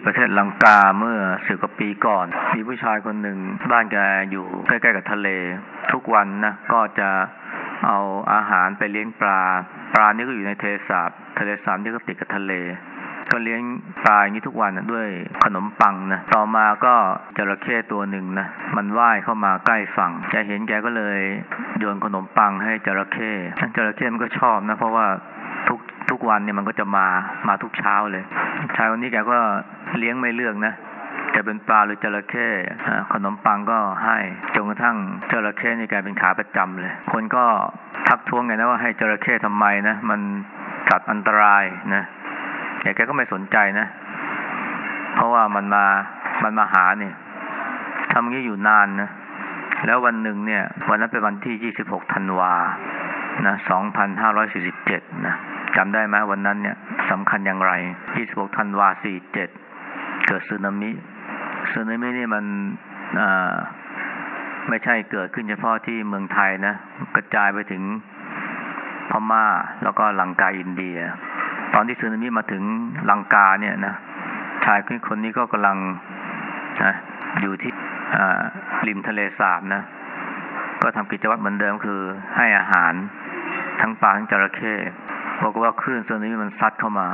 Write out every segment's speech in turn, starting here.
่ประเทศลังกาเมื่อสิบกว่าปีก่อน มีผู้ชายคนหนึ่งบ้านแกอยู่ใกล้ๆกับทะเล ทุกวันนะก็จะเอาอาหารไปเลี้ยงปลา ปลานี่ก็อยู่ในทะเลสาบทะเลสาบนี่ก็ติดกับทะเลก็เลี้ยงปลาอย่างนี้ทุกวันนะด้วยขนมปังนะต่อมาก็จระเข้ตัวหนึ่งนะมันว่ายเข้ามาใกล้ฝั่งแกเห็นแกก็เลยโยนขนมปังให้จระเข้จระเข้มันก็ชอบนะเพราะว่า ทุกวันเนี่ยมันก็จะมามาทุกเช้าเลยชายคนนี้แกก็เลี้ยงไม่เลือกนะจะเป็นปลาหรือจระเข้ขนมปังก็ให้จนกระทั่งจระเข้นี่กลายเป็นขาประจำเลย คนก็ทักท้วงไงนะว่าให้จระเข้ทำไมนะมันสัตว์อันตรายนะแต่แกก็ไม่สนใจนะ เพราะว่ามันมามันมาหาเนี่ยทำงี้อยู่นานนะแล้ววันหนึ่งเนี่ย วันนั้นเป็นวันที่26ธันวานะ2547นะ จำได้ไหมวันนั้นเนี่ยสำคัญอย่างไร 26ธันวา47 เกิดสึนามิสึนามินี่มันไม่ใช่เกิดขึ้นเฉพาะที่เมืองไทยนะ กระจายไปถึงพม่าแล้วก็ลังกาอินเดีย ตอนที่สึนามิมาถึงลังกาเนี่ยนะชายคนนี้ก็กำลังนะอยู่ที่ริมทะเลสาบนะ ก็ทำกิจวัตรเหมือนเดิมคือให้อาหารทั้งปลาทั้งจระเข้ บอกว่าคลื่นสึนามิมันซัดเข้ามา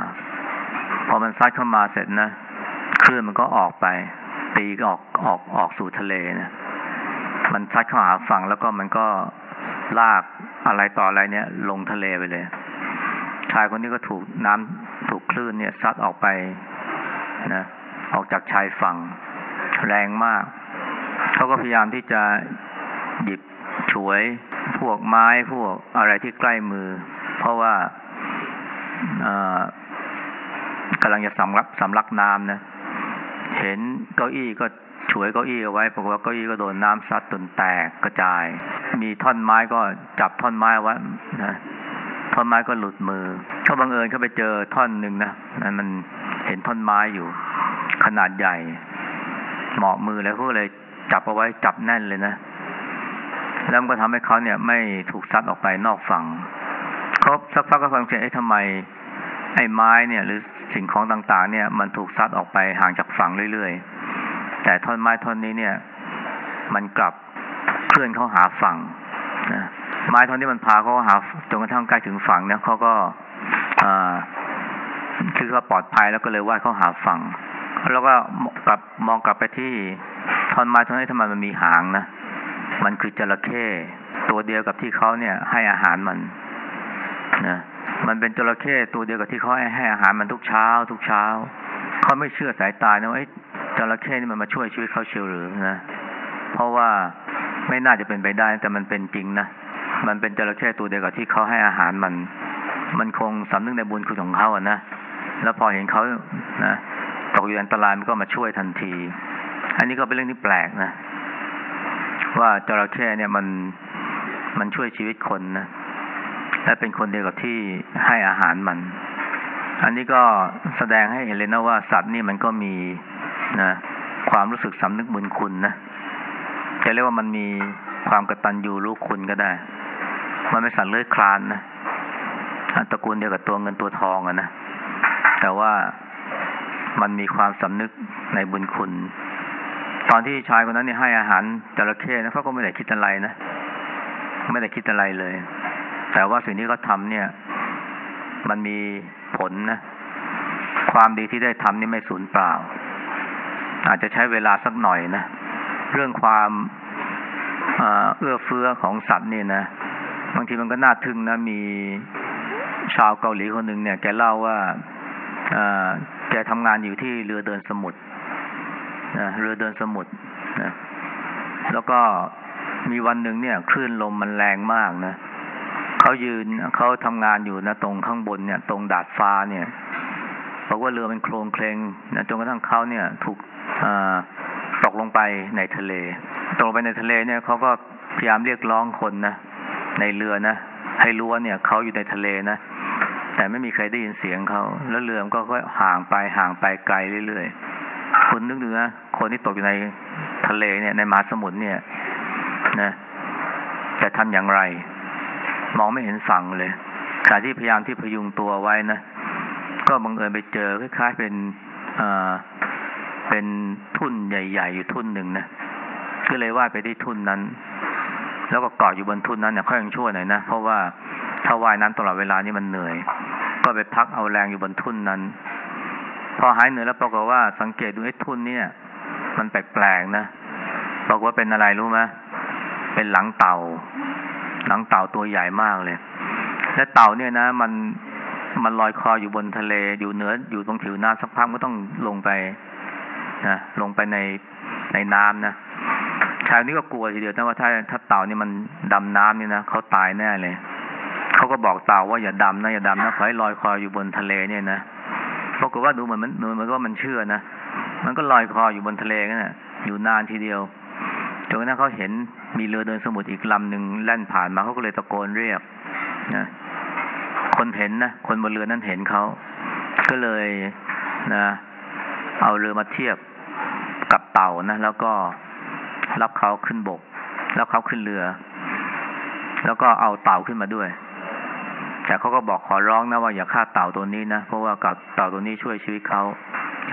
พอมันซัดเข้ามาเสร็จนะคลื่นมันก็ออกไป ตีออกออกออกสู่ทะเลนะมันซัดเข้าหาฝั่งแล้วก็มันก็ลากอะไรต่ออะไรเนี่ย ลงทะเลไปเลย ชายคนนี้ก็ถูกน้ำถูกคลื่นเนี่ย ซัดออกไปนะออกจากชายฝั่งแรงมาก เขาก็พยายามที่จะหยิบฉวยพวกไม้พวกอะไรที่ใกล้มือ เพราะว่า กำลังจะสำลักสำลักน้ำนะ เห็นเก้าอี้ก็ฉวยเก้าอี้เอาไว้ปรากฏว่าเก้าอี้ก็โดนน้ำซัดจนแตกกระจาย มีท่อนไม้ก็จับท่อนไม้ไว้นะท่อนไม้ก็หลุดมือเขาบังเอิญเขาไปเจอท่อนหนึ่งนะนั้นมันเห็นท่อนไม้อยู่ ขนาดใหญ่ เหมาะมือแล้วเขาเลยจับเอาไว้จับแน่นเลยนะแล้วมันก็ทำให้เขาเนี่ยไม่ถูกซัดออกไปนอกฝั่ง เขาสักพักก็ฟังเสียงไอ้ทำไม ไอ้ไม้เนี่ย หรือสิ่งของต่างๆ เนี่ย มันถูกซัดออกไปห่างจากฝั่งเรื่อยๆ แต่ท่อนไม้ท่อนนี้เนี่ย มันกลับเคลื่อนเข้าหาฝั่งนะไม้ท่อนนี้มันพาเขาหาจนกระทั่งใกล้ถึงฝั่งเนี่ยเขาก็อ่าคือเขาปลอดภัยแล้วก็เลยว่ายเข้าหาฝั่ง แล้วก็กลับมองกลับไปที่ท่อนไม้ท่อนนี้ทำไมมันมีหางนะ มันคือจระเข้ตัวเดียวกับที่เขาเนี่ย ให้อาหารมัน นะมันเป็นจระเข้ตัวเดียวกับที่เขาให้อาหารมันทุกเช้า ทุกเช้าเขาไม่เชื่อสายตานะว่าจระเข้นี่มันมาช่วยชีวิตเขาเชียวหรือนะเพราะว่าไม่น่าจะเป็นไปได้แต่มันเป็นจริงนะมันเป็นจระเข้ตัวเดียวกับที่เขาให้อาหารมัน มันคงสำนึกในบุญคุณของเขาอะนะแล้วพอเห็นเขานะตกอยู่อันตรายมันก็มาช่วยทันที อันนี้ก็เป็นเรื่องที่แปลกนะ ว่าจระเข้เนี่ยมันมันช่วยชีวิตคนนะ และเป็นคนเดียวกับที่ให้อาหารมัน อันนี้ก็แสดงให้เห็นเลยนะว่าสัตว์นี่มันก็มีนะความรู้สึกสำนึกบุญคุณนะจะเรียกว่ามันมีความกตัญญูรู้คุณก็ได้ มันไม่สัตว์เลื้อยคลานนะตระกูลเดียวกับตัวเงินตัวทองอะนะ แต่ว่ามันมีความสำนึกในบุญคุณ ตอนที่ชายคนนั้นเนี่ยให้อาหารจระเข้นะเขาก็ไม่ได้คิดอะไรนะ ไม่ได้คิดอะไรเลย แต่ว่าสิ่งที่เขาทำเนี่ย มันมีผลนะ ความดีที่ได้ทำนี่ไม่สูญเปล่า อาจจะใช้เวลาสักหน่อยนะ เรื่องความเอื้อเฟื้อของสัตว์นี่นะ บางทีมันก็น่าทึ่งนะ มีชาวเกาหลีคนหนึ่งเนี่ย แกเล่าว่าแกทำงานอยู่ที่เรือเดินสมุทรนะเรือเดินสมุทรนะ แล้วก็มีวันหนึ่งเนี่ย คลื่นลมมันแรงมากนะ เขายืนเขาทำงานอยู่นะตรงข้างบนเนี่ย ตรงดาดฟ้าเนี่ยบอกว่าเรือมันโครงเคลงนะจนกระทั่งเขาเนี่ย ถูกตกลงไปในทะเล ตกลงไปในทะเลเนี่ยเขาก็พยายามเรียกร้องคนนะในเรือนะให้รู้ว่าเนี่ยเขาอยู่ในทะเลนะแต่ไม่มีใครได้ยินเสียงเขาแล้วเรือมันก็ค่อยห่างไปห่างไปไกลเรื่อยๆคุณนึกดูนะคนที่ตกอยู่ในทะเลเนี่ยในมหาสมุทรเนี่ย นะจะทำอย่างไร มองไม่เห็นฝั่งเลยขณะที่พยายามที่พยุงตัวไว้นะก็บังเอิญไปเจอคล้ายๆเป็นเป็นทุ่นใหญ่ ๆ อยู่ทุ่นหนึ่งนะก็เลยว่ายไปที่ทุ่นนั้น แล้วก็เกาะอยู่บนทุ่นนั้นเนี่ยค่อยยังชั่วหน่อยนะเพราะว่าถ้าว่ายน้ำตลอดเวลานี่มันเหนื่อย ก็ไปพักเอาแรงอยู่บนทุ่นนั้น พอหายเหนื่อยแล้วปรากฏว่าสังเกตดูไอ้ทุ่นเนี่ย มันแปลกๆนะบอกว่าเป็นอะไรรู้ไหมเป็นหลังเต่า หลังเต่าตัวใหญ่มากเลย และเต่าเนี่ยนะ มันมันลอยคออยู่บนทะเลอยู่เหนืออยู่ตรงผิวน้ำสักพักก็ต้องลงไปนะลงไปในในน้ำนะชายนี้ก็กลัวทีเดียวนะว่าถ้าถ้าเต่านี่มันดำน้ำนี่นะเขาตายแน่เลยเขาก็บอกเต่าว่าอย่าดำนะอย่าดำนะขอให้ลอยคออยู่บนทะเลเนี่ยนะปรากฏว่าดูเหมือนมันดูเหมือนว่ามันเชื่อนะมันก็ลอยคออยู่บนทะเลนั่นแหละอยู่นานทีเดียว นกระทั่งเขาเห็นมีเรือเดินสมุทรอีกลำหนึ่งแล่นผ่านมาเขาก็เลยตะโกนเรียกนะคนเห็นนะคนบนเรือนั้นเห็นเขาก็เลยนะ เอาเรือมาเทียบกับเต่านะแล้วก็รับเขาขึ้นบกแล้วเขาขึ้นเรือ แล้วก็เอาเต่าขึ้นมาด้วย แต่เขาก็บอกขอร้องนะว่าอย่าฆ่าเต่าตัวนี้นะเพราะว่ากับเต่าตัวนี้ช่วยชีวิตเขา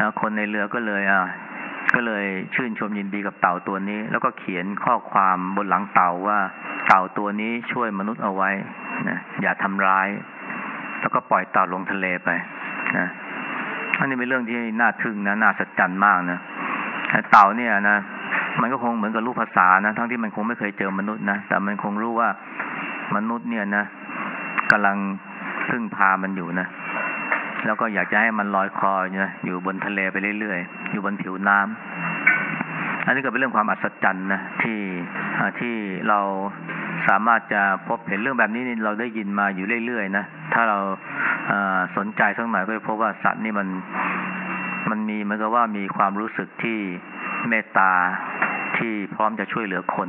นะคนในเรือก็เลย อ่า ก็เลยชื่นชมยินดีกับเต่าตัวนี้ แล้วก็เขียนข้อความบนหลังเต่าว่า เต่าตัวนี้ช่วยมนุษย์เอาไว้นะอย่าทำร้าย แล้วก็ปล่อยเต่าลงทะเลไปนะอันนี้เป็นเรื่องที่น่าทึ่งนะน่าสัจจันมากนะเต่าเนี่ยนะมันก็คงเหมือนกับรูปภาษานะทั้งที่มันคงไม่เคยเจอมนุษย์นะแต่มันคงรู้ว่ามนุษย์เนี่ยนะกำลังพึ่งพามันอยู่นะ แล้วก็อยากจะให้มันลอยคอนะอยู่บนทะเลไปเรื่อยๆ อยู่บนผิวน้ำอันนี้ก็เป็นเรื่องความอัศจรรย์นะที่ที่เราสามารถจะพบเห็นเรื่องแบบนี้นี่เราได้ยินมาอยู่เรื่อยๆนะถ้าเราสนใจสักหน่อยก็จะพบว่าสัตว์นี่มันมันมีเหมือนกับว่ามีความรู้สึกที่เมตตาที่พร้อมจะช่วยเหลือคน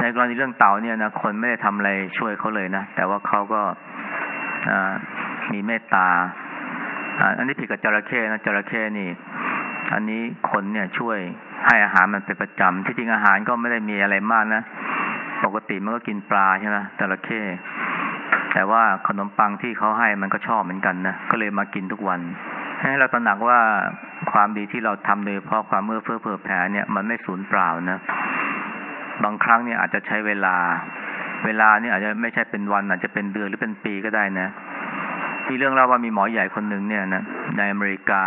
ในกรณีเรื่องเต่าเนี่ยนะคนไม่ได้ทำอะไรช่วยเขาเลยนะแต่ว่าเขาก็มีเมตตา อันนี้ผิดกับจระเข้นะจระเข้นี่ อันนี้คนเนี่ยช่วยให้อาหารมันเป็นประจำที่จริงอาหารก็ไม่ได้มีอะไรมากนะ ปกติมันก็กินปลาใช่ไหมจระเข้แต่ว่าขนมปังที่เขาให้มันก็ชอบเหมือนกันนะก็เลยมากินทุกวัน ให้เราตระหนักว่าความดีที่เราทำโดยเพราะความเมื่อเพื่อเผื่อแผ่เนี่ย มันไม่สูญเปล่านะ บางครั้งเนี่ยอาจจะใช้เวลา เวลาเนี่ยอาจจะไม่ใช่เป็นวัน อาจจะเป็นเดือนหรือเป็นปีก็ได้นะ มีเรื่องเล่าว่ามีหมอใหญ่คนหนึ่งเนี่ยนะในอเมริกา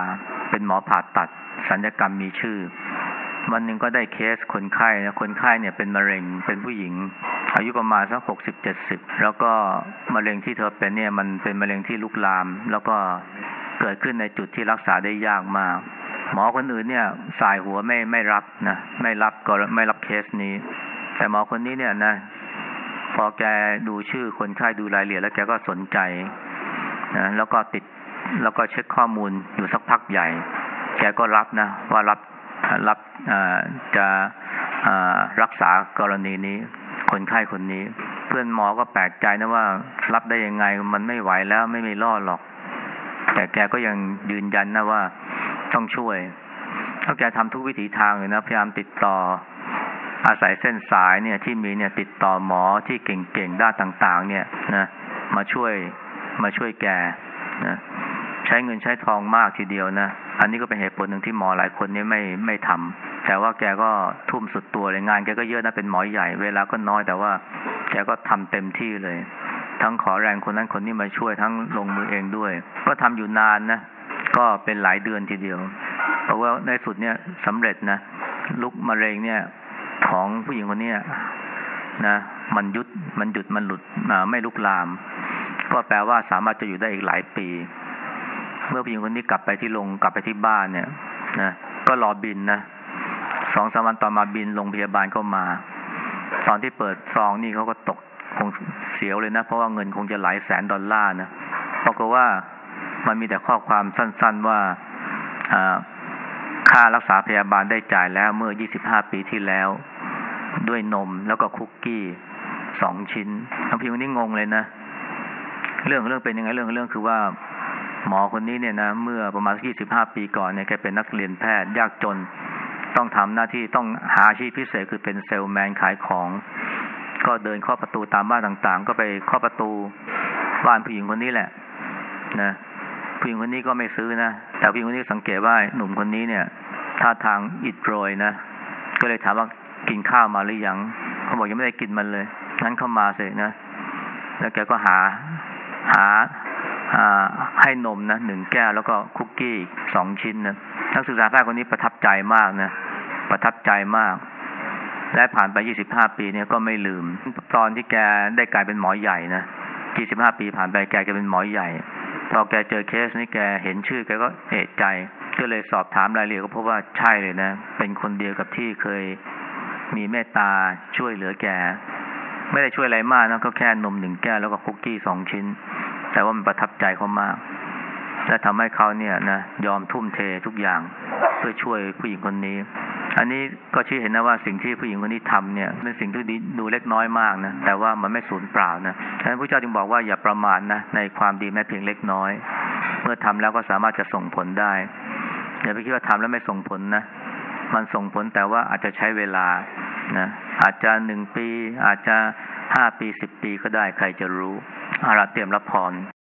เป็นหมอผ่าตัดสัญญกรรมมีชื่อ วันหนึ่งก็ได้เคสคนไข้นะคนไข้เนี่ยเป็นมะเร็งเป็นผู้หญิง อายุประมาณสักหกสิบเจ็ดสิบแล้วก็มะเร็งที่เธอเป็นเนี่ยมันเป็นมะเร็งที่ลุกลาม แล้วก็เกิดขึ้นในจุดที่รักษาได้ยากมากหมอคนอื่นเนี่ยสายหัวไม่ไม่รับนะไม่รับก็ไม่รับเคสนี้ แต่หมอคนนี้เนี่ยนะพอแกดูชื่อคนไข้ดูรายละเอียดแล้วแกก็สนใจ นะแล้วก็ติดแล้วก็เช็คข้อมูลอยู่สักพักใหญ่ แกก็รับนะ ว่ารับรับจะรักษากรณีนี้ คนไข้คนนี้ เพื่อนหมอก็แปลกใจนะว่า รับได้ยังไงมันไม่ไหวแล้วไม่มีรอดหรอก แต่แกก็ยังยืนยันนะว่าต้องช่วยถ้าแกทำทุกวิถีทางเลยนะพยายามติดต่ออาศัยเส้นสายเนี่ยที่มีเนี่ยติดต่อหมอที่เก่งๆด้านต่าง ๆ เนี่ยนะมาช่วย มาช่วยแกนะใช้เงินใช้ทองมากทีเดียวนะ อันนี้ก็เป็นเหตุผลหนึ่งที่หมอหลายคนนี้ไม่ไม่ทำแต่ว่าแกก็ทุ่มสุดตัวเลยงานแกก็เยอะนะเป็นหมอใหญ่ เวลาก็น้อยแต่ว่าแกก็ทำเต็มที่เลย ทั้งขอแรงคนนั้นคนนี้มาช่วยทั้งลงมือเองด้วย ก็ทำอยู่นานนะก็เป็นหลายเดือนทีเดียวเพราะว่าในสุดเนี่ยสำเร็จนะลุกมะเร็งเนี่ยของผู้หญิงคนนี้นะมันยุดมันหยุดมันหลุดไม่ลุกลาม ก็แปลว่าสามารถจะอยู่ได้อีกหลายปี เมื่อผู้หญิงคนนี้กลับไปที่ลงกลับไปที่บ้านเนี่ยนะก็รอบินนะสองสามวันต่อมาบินโรงพยาบาลก็มา ตอนที่เปิดซองนี่เขาก็ตกคงเสียวเลยนะ เพราะว่าเงินคงจะหลายแสนดอลลาร์นะเพราะว่ามันมีแต่ข้อความสั้น ๆว่าค่ารักษาพยาบาลได้จ่ายแล้วเมื่อ 25 ปีที่แล้ว ด้วยนมแล้วก็คุกกี้สองชิ้นทั้งพี่คนนี้งงเลยนะ เรื่องเรื่องเป็นยังไงเรื่องเรื่องคือว่าหมอคนนี้เนี่ยนะเมื่อประมาณยี่สิบห้าปีก่อนเนี่ยแกเป็นนักเรียนแพทย์ยากจน ต้องทำหน้าที่ต้องหาอาชีพพิเศษคือเป็นเซลแมนขายของ ก็เดินเข้าประตูตามบ้านต่างๆ ก็ไปเข้าประตูบ้านผู้หญิงคนนี้แหละ นะผู้หญิงคนนี้ก็ไม่ซื้อนะแต่ผู้หญิงคนนี้สังเกตว่าหนุ่มคนนี้เนี่ยท่าทางอิดโรยนะก็เลยถามว่ากินข้าวมาหรือยังเขาบอกยังไม่ได้กินมันเลยงั้นเข้ามาสินะแล้วแกก็หา หาให้นมนะหนึ่งแก้วแล้วก็คุกกี้สองชิ้นนะนักศึกษาแพทย์คนนี้ประทับใจมากนะประทับใจมาก และผ่านไปยี่สิบห้าปีเนี่ยก็ไม่ลืม ตอนที่แกได้กลายเป็นหมอใหญ่นะยี่สิบห้าปีผ่านไปแกก็เป็นหมอใหญ่ พอแกเจอเคสนี้แกเห็นชื่อแกก็เอะใจ ก็เลยสอบถามรายละเอียดก็พบว่าใช่เลยนะ เป็นคนเดียวกับที่เคยมีเมตตาช่วยเหลือแก ไม่ได้ช่วยอะไรมากนะก็แค่นมหนึ่งแก้วแล้วก็คุกกี้สองชิ้น แต่ว่ามันประทับใจเขามากและทำให้เขาเนี่ยนะยอมทุ่มเททุกอย่างเพื่อช่วยผู้หญิงคนนี้ อันนี้ก็ชี้เห็นนะว่าสิ่งที่ผู้หญิงคนนี้ทำเนี่ยเป็นสิ่งที่ดูเล็กน้อยมากนะแต่ว่ามันไม่สูญเปล่านะฉะนั้นพระเจ้าจึงบอกว่าอย่าประมาทนะในความดีแม้เพียงเล็กน้อย เมื่อทำแล้วก็สามารถจะส่งผลได้อย่าไปคิดว่าทำแล้วไม่ส่งผลนะมันส่งผลแต่ว่าอาจจะใช้เวลา นะอาจจะหนึ่งปี อาจจะห้าปีสิบปีก็ได้ใครจะรู้อาราเตรียมรับพร